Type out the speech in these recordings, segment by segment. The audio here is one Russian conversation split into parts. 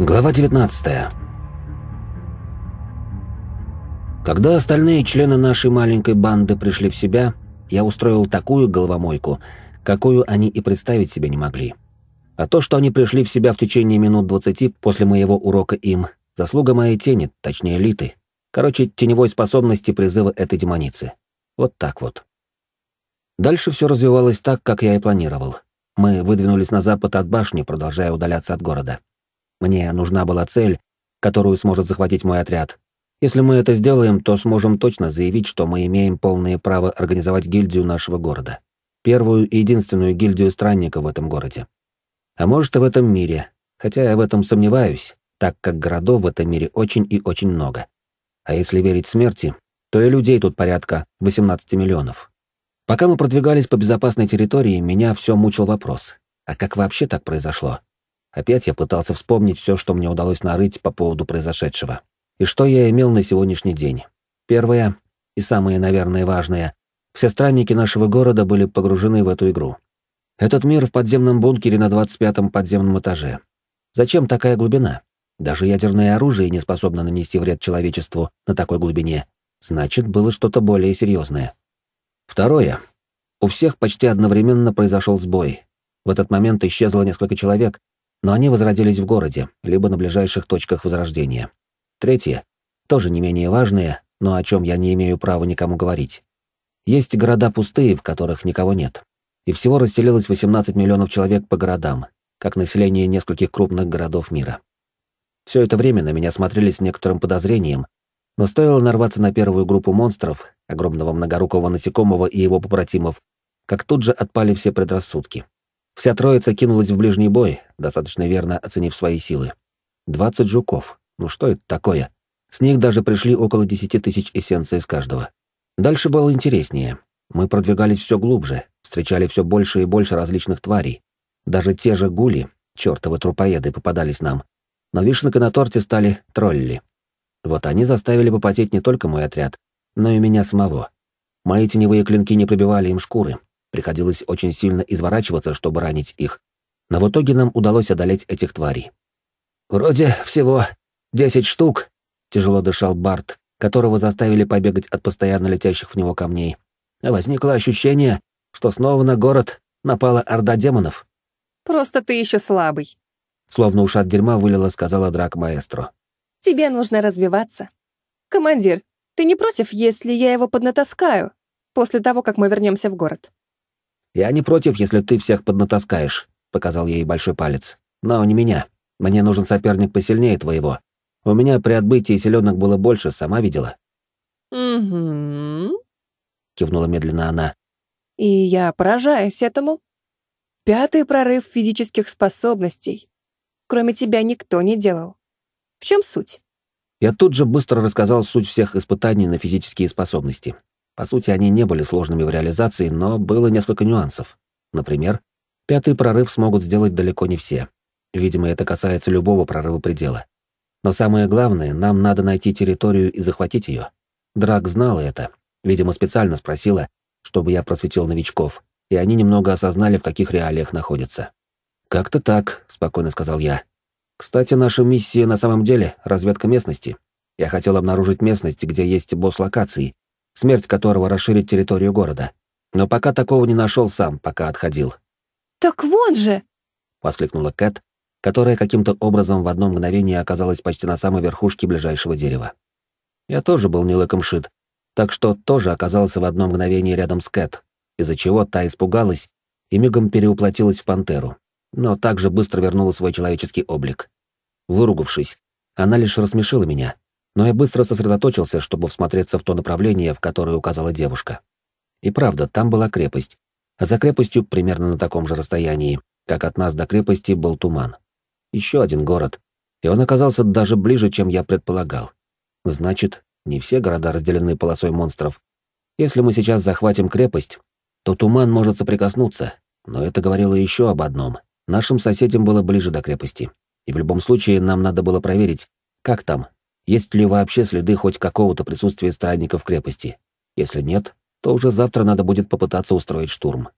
Глава 19 Когда остальные члены нашей маленькой банды пришли в себя, я устроил такую головомойку, какую они и представить себе не могли. А то, что они пришли в себя в течение минут двадцати после моего урока им, заслуга моей тени, точнее Литы. Короче, теневой способности призыва этой демоницы. Вот так вот. Дальше все развивалось так, как я и планировал. Мы выдвинулись на запад от башни, продолжая удаляться от города. Мне нужна была цель, которую сможет захватить мой отряд. Если мы это сделаем, то сможем точно заявить, что мы имеем полное право организовать гильдию нашего города. Первую и единственную гильдию странников в этом городе. А может, и в этом мире, хотя я в этом сомневаюсь, так как городов в этом мире очень и очень много. А если верить смерти, то и людей тут порядка 18 миллионов. Пока мы продвигались по безопасной территории, меня все мучил вопрос. А как вообще так произошло? Опять я пытался вспомнить все, что мне удалось нарыть по поводу произошедшего. И что я имел на сегодняшний день. Первое, и самое, наверное, важное, все странники нашего города были погружены в эту игру. Этот мир в подземном бункере на 25-м подземном этаже. Зачем такая глубина? Даже ядерное оружие не способно нанести вред человечеству на такой глубине. Значит, было что-то более серьезное. Второе. У всех почти одновременно произошел сбой. В этот момент исчезло несколько человек, но они возродились в городе, либо на ближайших точках возрождения. Третье, тоже не менее важное, но о чем я не имею права никому говорить. Есть города пустые, в которых никого нет. И всего расселилось 18 миллионов человек по городам, как население нескольких крупных городов мира. Все это время на меня смотрели с некоторым подозрением, но стоило нарваться на первую группу монстров, огромного многорукого насекомого и его побратимов, как тут же отпали все предрассудки. Вся троица кинулась в ближний бой, достаточно верно оценив свои силы. Двадцать жуков. Ну что это такое? С них даже пришли около десяти тысяч эссенций с каждого. Дальше было интереснее. Мы продвигались все глубже, встречали все больше и больше различных тварей. Даже те же гули, чертовы трупоеды, попадались нам. Но вишенкой на торте стали тролли. Вот они заставили попотеть не только мой отряд, но и меня самого. Мои теневые клинки не пробивали им шкуры, Приходилось очень сильно изворачиваться, чтобы ранить их. Но в итоге нам удалось одолеть этих тварей. «Вроде всего десять штук», — тяжело дышал Барт, которого заставили побегать от постоянно летящих в него камней. Возникло ощущение, что снова на город напала орда демонов. «Просто ты еще слабый», — словно уж от дерьма вылила, сказала драк маэстро. «Тебе нужно развиваться. Командир, ты не против, если я его поднатаскаю после того, как мы вернемся в город?» «Я не против, если ты всех поднатаскаешь», — показал ей большой палец. «Но не меня. Мне нужен соперник посильнее твоего. У меня при отбытии селенок было больше, сама видела». «Угу», — кивнула медленно она. «И я поражаюсь этому. Пятый прорыв физических способностей. Кроме тебя никто не делал. В чем суть?» Я тут же быстро рассказал суть всех испытаний на физические способности. По сути, они не были сложными в реализации, но было несколько нюансов. Например, пятый прорыв смогут сделать далеко не все. Видимо, это касается любого прорыва предела. Но самое главное, нам надо найти территорию и захватить ее. Драк знала это. Видимо, специально спросила, чтобы я просветил новичков, и они немного осознали, в каких реалиях находятся. «Как-то так», — спокойно сказал я. «Кстати, наша миссия на самом деле — разведка местности. Я хотел обнаружить местность, где есть босс-локации, смерть которого расширит территорию города. Но пока такого не нашел сам, пока отходил. «Так вон же!» — воскликнула Кэт, которая каким-то образом в одно мгновение оказалась почти на самой верхушке ближайшего дерева. Я тоже был не лыком шит, так что тоже оказался в одно мгновение рядом с Кэт, из-за чего та испугалась и мигом переуплотилась в пантеру, но также быстро вернула свой человеческий облик. Выругавшись, она лишь рассмешила меня, но я быстро сосредоточился, чтобы всмотреться в то направление, в которое указала девушка. И правда, там была крепость, а за крепостью, примерно на таком же расстоянии, как от нас до крепости, был туман. Еще один город, и он оказался даже ближе, чем я предполагал. Значит, не все города разделены полосой монстров. Если мы сейчас захватим крепость, то туман может соприкоснуться, но это говорило еще об одном. Нашим соседям было ближе до крепости, и в любом случае нам надо было проверить, как там, есть ли вообще следы хоть какого-то присутствия странников крепости. Если нет, то уже завтра надо будет попытаться устроить штурм.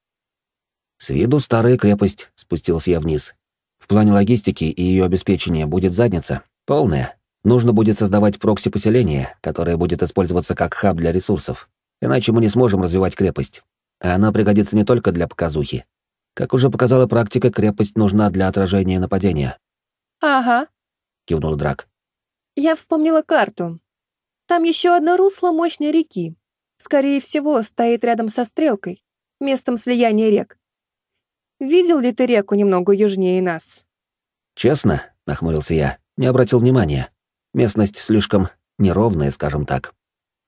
С виду старая крепость, спустился я вниз. В плане логистики и ее обеспечения будет задница, полная. Нужно будет создавать прокси-поселение, которое будет использоваться как хаб для ресурсов. Иначе мы не сможем развивать крепость. А она пригодится не только для показухи. Как уже показала практика, крепость нужна для отражения нападения. «Ага», — кивнул Драк. «Я вспомнила карту. Там еще одно русло мощной реки. Скорее всего, стоит рядом со стрелкой, местом слияния рек. Видел ли ты реку немного южнее нас?» «Честно», — нахмурился я, — не обратил внимания. Местность слишком неровная, скажем так.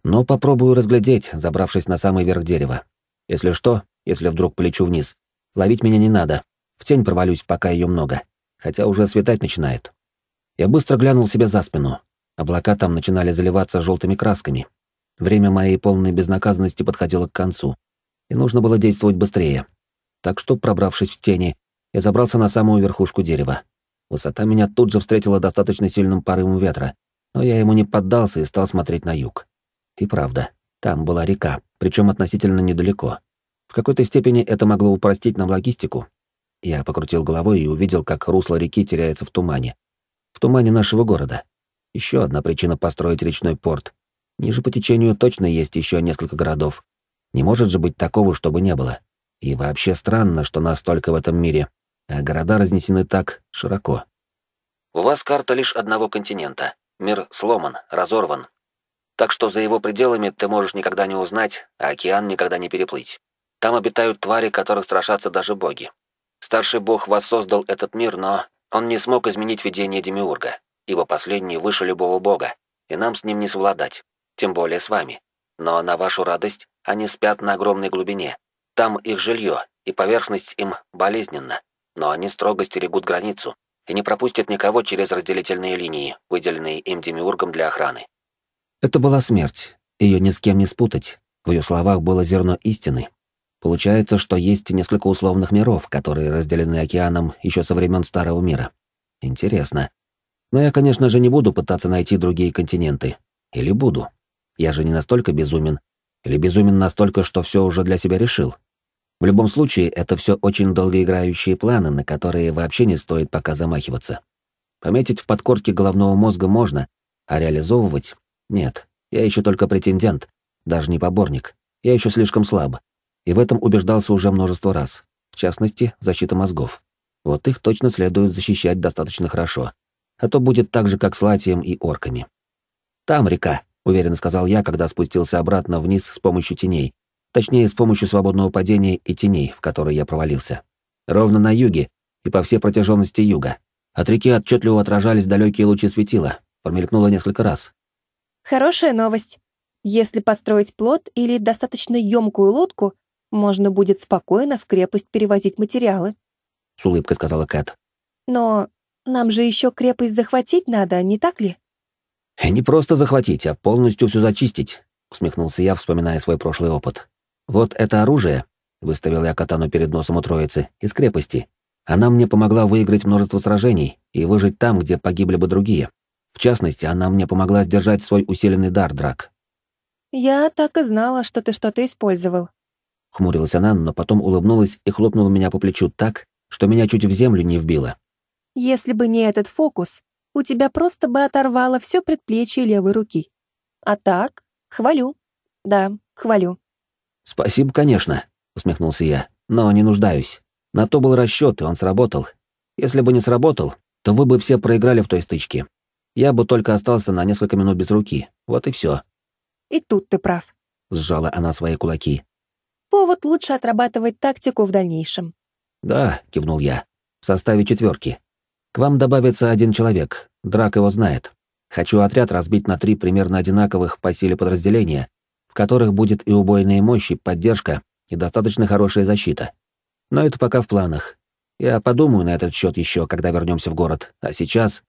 Но попробую разглядеть, забравшись на самый верх дерева. Если что, если вдруг полечу вниз, ловить меня не надо. В тень провалюсь, пока ее много. Хотя уже светать начинает. Я быстро глянул себе за спину. Облака там начинали заливаться желтыми красками. Время моей полной безнаказанности подходило к концу. И нужно было действовать быстрее. Так что, пробравшись в тени, я забрался на самую верхушку дерева. Высота меня тут же встретила достаточно сильным порывом ветра, но я ему не поддался и стал смотреть на юг. И правда, там была река, причем относительно недалеко. В какой-то степени это могло упростить нам логистику. Я покрутил головой и увидел, как русло реки теряется в тумане. Тумане нашего города. Еще одна причина построить речной порт. Ниже по течению точно есть еще несколько городов. Не может же быть такого, чтобы не было. И вообще странно, что нас только в этом мире, а города разнесены так широко. У вас карта лишь одного континента. Мир сломан, разорван. Так что за его пределами ты можешь никогда не узнать, а океан никогда не переплыть. Там обитают твари, которых страшатся даже боги. Старший бог воссоздал этот мир, но он не смог изменить видение Демиурга, ибо последний выше любого бога, и нам с ним не совладать, тем более с вами. Но на вашу радость, они спят на огромной глубине. Там их жилье, и поверхность им болезненна но они строго стерегут границу и не пропустят никого через разделительные линии, выделенные им Демиургом для охраны. Это была смерть. Ее ни с кем не спутать. В ее словах было зерно истины. Получается, что есть несколько условных миров, которые разделены океаном еще со времен Старого мира. Интересно. Но я, конечно же, не буду пытаться найти другие континенты. Или буду. Я же не настолько безумен. Или безумен настолько, что все уже для себя решил. В любом случае, это все очень долгоиграющие планы, на которые вообще не стоит пока замахиваться. Пометить в подкорке головного мозга можно, а реализовывать — нет. Я еще только претендент, даже не поборник. Я еще слишком слаб. И в этом убеждался уже множество раз. В частности, защита мозгов. Вот их точно следует защищать достаточно хорошо. А то будет так же, как с Латием и орками. «Там река», — уверенно сказал я, когда спустился обратно вниз с помощью теней, Точнее, с помощью свободного падения и теней, в которые я провалился. Ровно на юге и по всей протяженности юга. От реки отчетливо отражались далекие лучи светила. Промелькнуло несколько раз. Хорошая новость. Если построить плот или достаточно емкую лодку, можно будет спокойно в крепость перевозить материалы. С улыбкой сказала Кэт. Но нам же еще крепость захватить надо, не так ли? Не просто захватить, а полностью все зачистить, усмехнулся я, вспоминая свой прошлый опыт. «Вот это оружие», — выставил я катану перед носом у троицы, — «из крепости. Она мне помогла выиграть множество сражений и выжить там, где погибли бы другие. В частности, она мне помогла сдержать свой усиленный дар, Драк». «Я так и знала, что ты что-то использовал», — хмурилась она, но потом улыбнулась и хлопнула меня по плечу так, что меня чуть в землю не вбило. «Если бы не этот фокус, у тебя просто бы оторвало все предплечье левой руки. А так, хвалю. Да, хвалю. «Спасибо, конечно», — усмехнулся я, — «но не нуждаюсь. На то был расчет, и он сработал. Если бы не сработал, то вы бы все проиграли в той стычке. Я бы только остался на несколько минут без руки. Вот и все. «И тут ты прав», — сжала она свои кулаки. «Повод лучше отрабатывать тактику в дальнейшем». «Да», — кивнул я, — «в составе четверки. К вам добавится один человек, Драк его знает. Хочу отряд разбить на три примерно одинаковых по силе подразделения в которых будет и убойная мощь, и поддержка, и достаточно хорошая защита. Но это пока в планах. Я подумаю на этот счет еще, когда вернемся в город. А сейчас...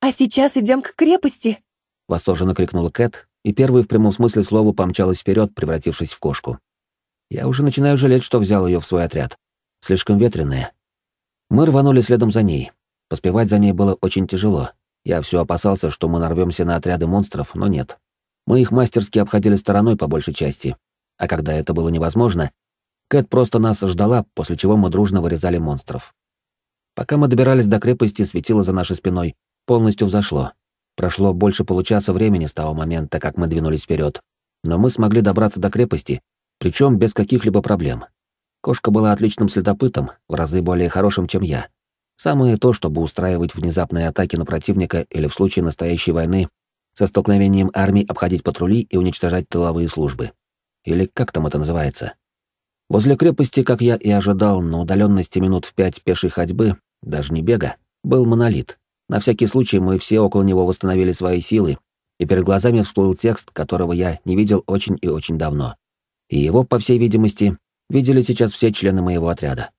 «А сейчас идем к крепости!» — восторженно крикнула Кэт, и первой в прямом смысле слова помчалась вперед, превратившись в кошку. Я уже начинаю жалеть, что взял ее в свой отряд. Слишком ветреная. Мы рванули следом за ней. Поспевать за ней было очень тяжело. Я все опасался, что мы нарвемся на отряды монстров, но нет. Мы их мастерски обходили стороной по большей части. А когда это было невозможно, Кэт просто нас ждала, после чего мы дружно вырезали монстров. Пока мы добирались до крепости, светило за нашей спиной полностью взошло. Прошло больше получаса времени с того момента, как мы двинулись вперед, но мы смогли добраться до крепости, причем без каких-либо проблем. Кошка была отличным следопытом, в разы более хорошим, чем я. Самое то, чтобы устраивать внезапные атаки на противника или в случае настоящей войны со столкновением армий обходить патрули и уничтожать тыловые службы. Или как там это называется? Возле крепости, как я и ожидал, на удаленности минут в пять пешей ходьбы, даже не бега, был монолит. На всякий случай мы все около него восстановили свои силы, и перед глазами всплыл текст, которого я не видел очень и очень давно. И его, по всей видимости, видели сейчас все члены моего отряда.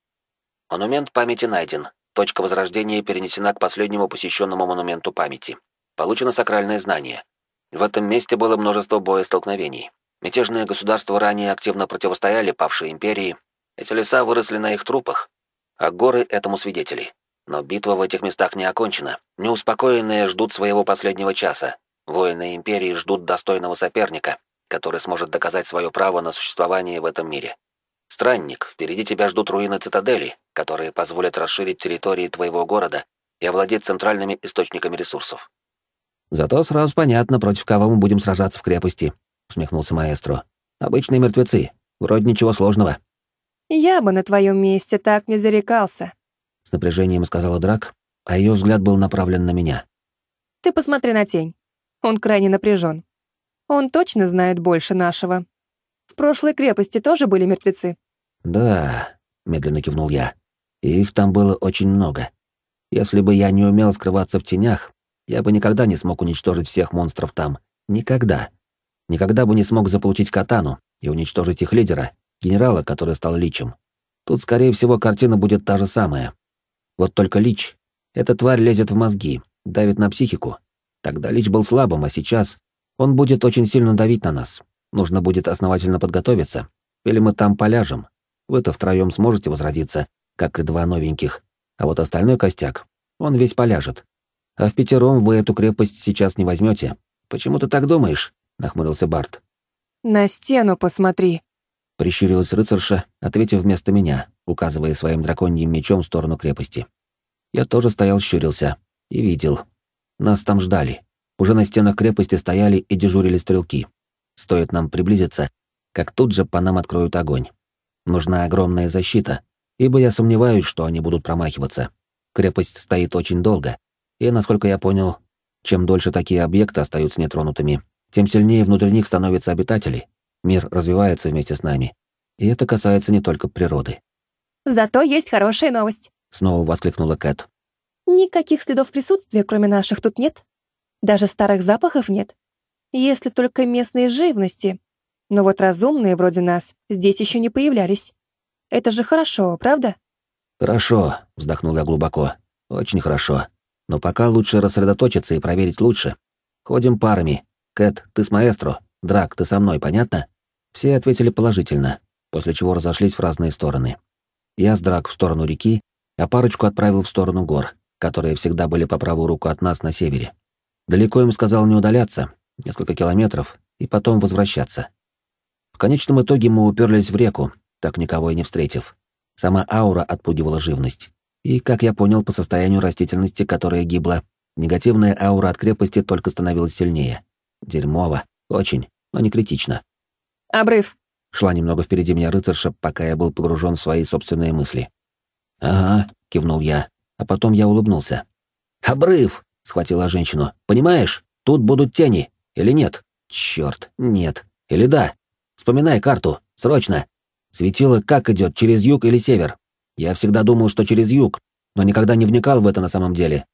Монумент памяти найден. Точка возрождения перенесена к последнему посещенному монументу памяти. Получено сакральное знание. В этом месте было множество боестолкновений. Мятежные государства ранее активно противостояли павшей империи. Эти леса выросли на их трупах, а горы этому свидетели. Но битва в этих местах не окончена. Неуспокоенные ждут своего последнего часа. Воины империи ждут достойного соперника, который сможет доказать свое право на существование в этом мире. Странник, впереди тебя ждут руины цитадели, которые позволят расширить территории твоего города и овладеть центральными источниками ресурсов. Зато сразу понятно, против кого мы будем сражаться в крепости, усмехнулся маэстро. Обычные мертвецы, вроде ничего сложного. Я бы на твоем месте так не зарекался, с напряжением сказала Драк, а ее взгляд был направлен на меня. Ты посмотри на тень. Он крайне напряжен. Он точно знает больше нашего. В прошлой крепости тоже были мертвецы? Да, медленно кивнул я. Их там было очень много. Если бы я не умел скрываться в тенях, я бы никогда не смог уничтожить всех монстров там. Никогда. Никогда бы не смог заполучить катану и уничтожить их лидера, генерала, который стал личем. Тут, скорее всего, картина будет та же самая. Вот только лич. Эта тварь лезет в мозги, давит на психику. Тогда лич был слабым, а сейчас он будет очень сильно давить на нас. Нужно будет основательно подготовиться. Или мы там поляжем. Вы-то втроем сможете возродиться, как и два новеньких. А вот остальной костяк, он весь поляжет. А в пятером вы эту крепость сейчас не возьмете. Почему ты так думаешь? нахмурился Барт. На стену посмотри. Прищурилась рыцарша, ответив вместо меня, указывая своим драконьим мечом в сторону крепости. Я тоже стоял, щурился. И видел. Нас там ждали. Уже на стенах крепости стояли и дежурили стрелки. Стоит нам приблизиться, как тут же по нам откроют огонь. Нужна огромная защита, ибо я сомневаюсь, что они будут промахиваться. Крепость стоит очень долго, и, насколько я понял, чем дольше такие объекты остаются нетронутыми, тем сильнее внутри них становятся обитатели. Мир развивается вместе с нами. И это касается не только природы. «Зато есть хорошая новость», — снова воскликнула Кэт. «Никаких следов присутствия, кроме наших, тут нет. Даже старых запахов нет если только местные живности. Но вот разумные вроде нас здесь еще не появлялись. Это же хорошо, правда? Хорошо, вздохнул я глубоко. Очень хорошо. Но пока лучше рассредоточиться и проверить лучше. Ходим парами. Кэт, ты с маэстро. Драк, ты со мной, понятно? Все ответили положительно, после чего разошлись в разные стороны. Я с Драк в сторону реки, а парочку отправил в сторону гор, которые всегда были по правую руку от нас на севере. Далеко им сказал не удаляться, несколько километров, и потом возвращаться. В конечном итоге мы уперлись в реку, так никого и не встретив. Сама аура отпугивала живность. И, как я понял по состоянию растительности, которая гибла, негативная аура от крепости только становилась сильнее. Дерьмово. Очень, но не критично. «Обрыв!» Шла немного впереди меня рыцарша, пока я был погружен в свои собственные мысли. «Ага», — кивнул я, а потом я улыбнулся. «Обрыв!» — схватила женщину. «Понимаешь? Тут будут тени. Или нет? Черт, нет. Или да? Вспоминай карту, срочно. Светило как идет, через юг или север? Я всегда думал, что через юг, но никогда не вникал в это на самом деле.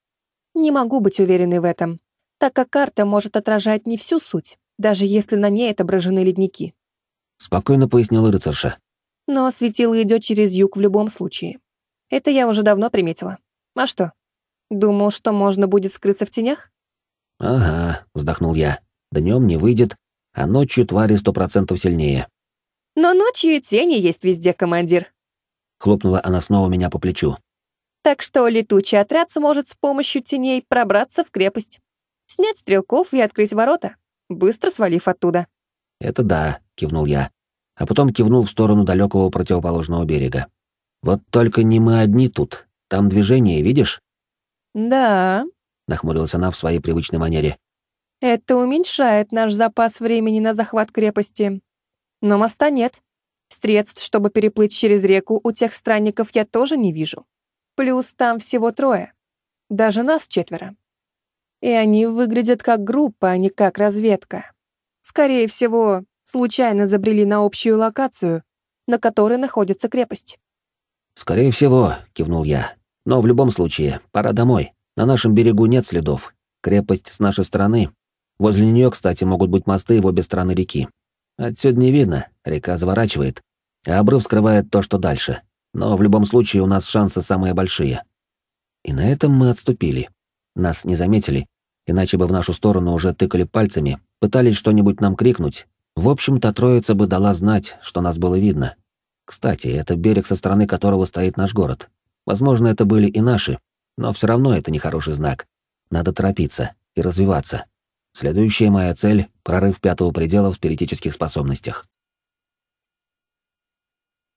Не могу быть уверенной в этом, так как карта может отражать не всю суть, даже если на ней отображены ледники. Спокойно пояснила рыцарша. Но светило идет через юг в любом случае. Это я уже давно приметила. А что? Думал, что можно будет скрыться в тенях? Ага, вздохнул я. Днем не выйдет, а ночью твари сто процентов сильнее. Но ночью и тени есть везде, командир. Хлопнула она снова меня по плечу. Так что летучий отряд сможет с помощью теней пробраться в крепость, снять стрелков и открыть ворота, быстро свалив оттуда. Это да, кивнул я, а потом кивнул в сторону далекого противоположного берега. Вот только не мы одни тут. Там движение, видишь?» «Да», — нахмурилась она в своей привычной манере. «Это уменьшает наш запас времени на захват крепости. Но моста нет. Средств, чтобы переплыть через реку, у тех странников я тоже не вижу. Плюс там всего трое. Даже нас четверо. И они выглядят как группа, а не как разведка. Скорее всего, случайно забрели на общую локацию, на которой находится крепость. «Скорее всего», — кивнул я. «Но в любом случае, пора домой. На нашем берегу нет следов. Крепость с нашей стороны. Возле нее, кстати, могут быть мосты в обе стороны реки. Отсюда не видно, река заворачивает, а обрыв скрывает то, что дальше. Но в любом случае у нас шансы самые большие. И на этом мы отступили. Нас не заметили, иначе бы в нашу сторону уже тыкали пальцами, пытались что-нибудь нам крикнуть. В общем-то, троица бы дала знать, что нас было видно. Кстати, это берег, со стороны которого стоит наш город. Возможно, это были и наши, но все равно это нехороший знак. Надо торопиться и развиваться. Следующая моя цель — прорыв пятого предела в спиритических способностях.